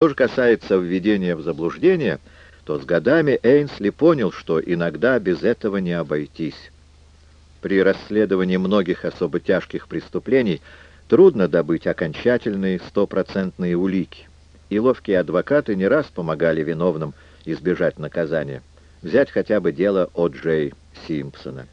Что же касается введения в заблуждение, то с годами Эйнсли понял, что иногда без этого не обойтись. При расследовании многих особо тяжких преступлений трудно добыть окончательные стопроцентные улики, и ловкие адвокаты не раз помогали виновным избежать наказания. Взять хотя бы дело О. Джей Симпсона.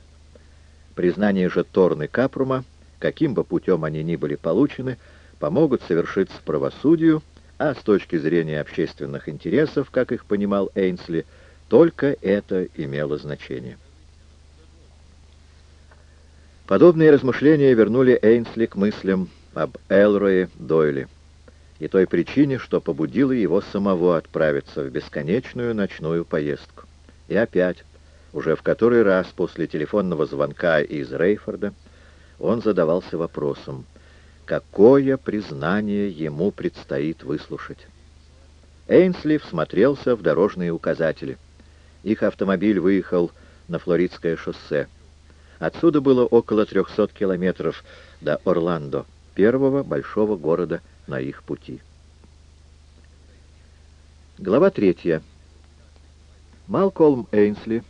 Признание же Торны Капрума, каким бы путем они ни были получены, помогут совершиться правосудию, а с точки зрения общественных интересов, как их понимал Эйнсли, только это имело значение. Подобные размышления вернули Эйнсли к мыслям об Элрое Дойле и той причине, что побудило его самого отправиться в бесконечную ночную поездку. И опять, уже в который раз после телефонного звонка из Рейфорда, он задавался вопросом, какое признание ему предстоит выслушать. Эйнсли всмотрелся в дорожные указатели. Их автомобиль выехал на Флоридское шоссе. Отсюда было около 300 километров до Орландо, первого большого города на их пути. Глава третья. Малкольм Эйнсли,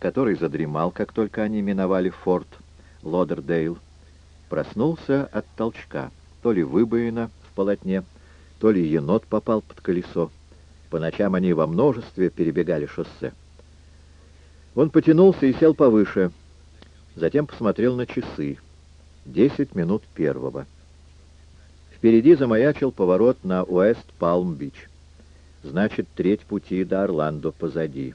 который задремал, как только они миновали форт Лодердейл, проснулся от толчка. То ли выбоина в полотне, то ли енот попал под колесо. По ночам они во множестве перебегали шоссе. Он потянулся и сел повыше, затем посмотрел на часы. Десять минут первого. Впереди замаячил поворот на Уэст-Палм-Бич. Значит, треть пути до Орландо позади.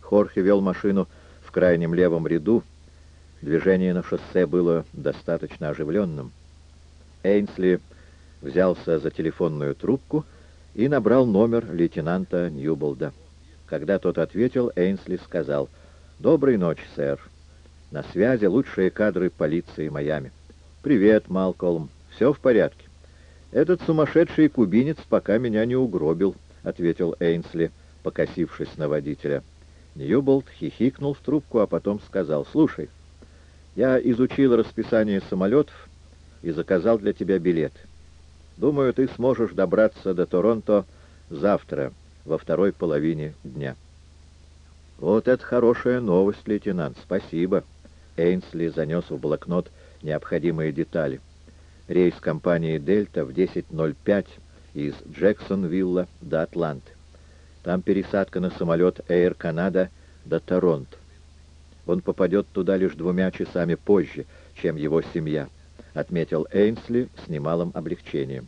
Хорхе вел машину в крайнем левом ряду. Движение на шоссе было достаточно оживленным. Эйнсли взялся за телефонную трубку и набрал номер лейтенанта Ньюболда. Когда тот ответил, Эйнсли сказал «Доброй ночи, сэр. На связи лучшие кадры полиции Майами». «Привет, Малкольм. Все в порядке?» «Этот сумасшедший кубинец пока меня не угробил», — ответил Эйнсли, покосившись на водителя. Ньюболт хихикнул в трубку, а потом сказал, «Слушай, я изучил расписание самолетов и заказал для тебя билет. Думаю, ты сможешь добраться до Торонто завтра, во второй половине дня». «Вот это хорошая новость, лейтенант, спасибо». Эйнсли занес в блокнот необходимые детали. Рейс компании «Дельта» в 10.05 из Джексонвилла до Атланты. Там пересадка на самолет Air Canada до Торонто. Он попадет туда лишь двумя часами позже, чем его семья, отметил Эйнсли с немалым облегчением.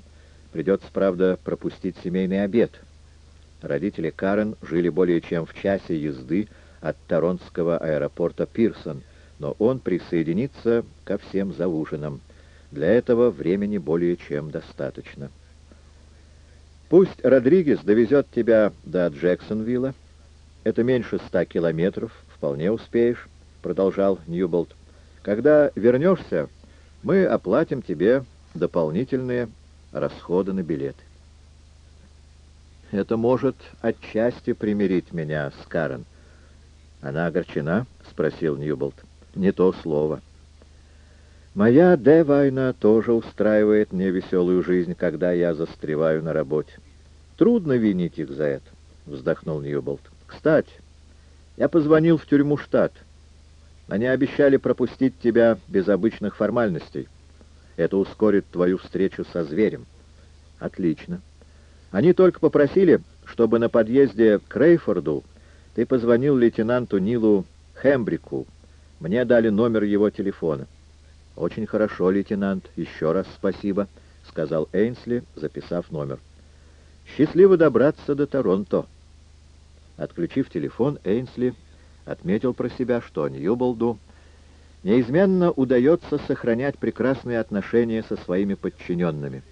Придется, правда, пропустить семейный обед. Родители Карен жили более чем в часе езды от торонтского аэропорта Пирсон, но он присоединится ко всем за ужином. Для этого времени более чем достаточно. Пусть Родригес довезет тебя до Джексонвилла. Это меньше ста километров, вполне успеешь, — продолжал Ньюболт. Когда вернешься, мы оплатим тебе дополнительные расходы на билеты. Это может отчасти примирить меня с Карен. Она огорчена? — спросил Ньюболт. Не то слово. Моя Девайна тоже устраивает мне веселую жизнь, когда я застреваю на работе. Трудно винить их за это, вздохнул Ньюболт. Кстати, я позвонил в тюрьму штат. Они обещали пропустить тебя без обычных формальностей. Это ускорит твою встречу со зверем. Отлично. Они только попросили, чтобы на подъезде к Рейфорду ты позвонил лейтенанту Нилу Хембрику. Мне дали номер его телефона. «Очень хорошо, лейтенант. Еще раз спасибо», — сказал Эйнсли, записав номер. «Счастливо добраться до Торонто». Отключив телефон, Эйнсли отметил про себя, что Ньюболду неизменно удается сохранять прекрасные отношения со своими подчиненными.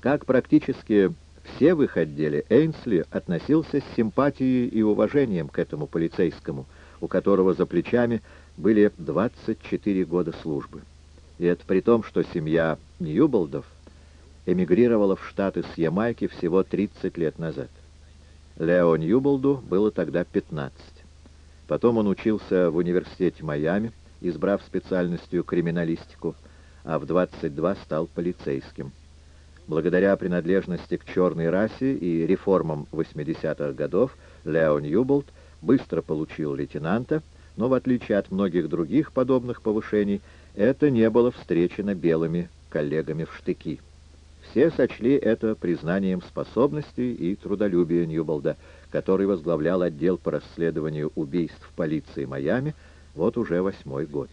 Как практически все в их отделе, Эйнсли относился с симпатией и уважением к этому полицейскому, у которого за плечами были 24 года службы. И это при том, что семья Ньюболдов эмигрировала в Штаты с Ямайки всего 30 лет назад. Лео Ньюболду было тогда 15. Потом он учился в университете Майами, избрав специальностью криминалистику, а в 22 стал полицейским. Благодаря принадлежности к черной расе и реформам 80-х годов Лео Ньюболт быстро получил лейтенанта, но в отличие от многих других подобных повышений, это не было встречено белыми коллегами в штыки. Все сочли это признанием способностей и трудолюбия Ньюболда, который возглавлял отдел по расследованию убийств полиции Майами вот уже восьмой год.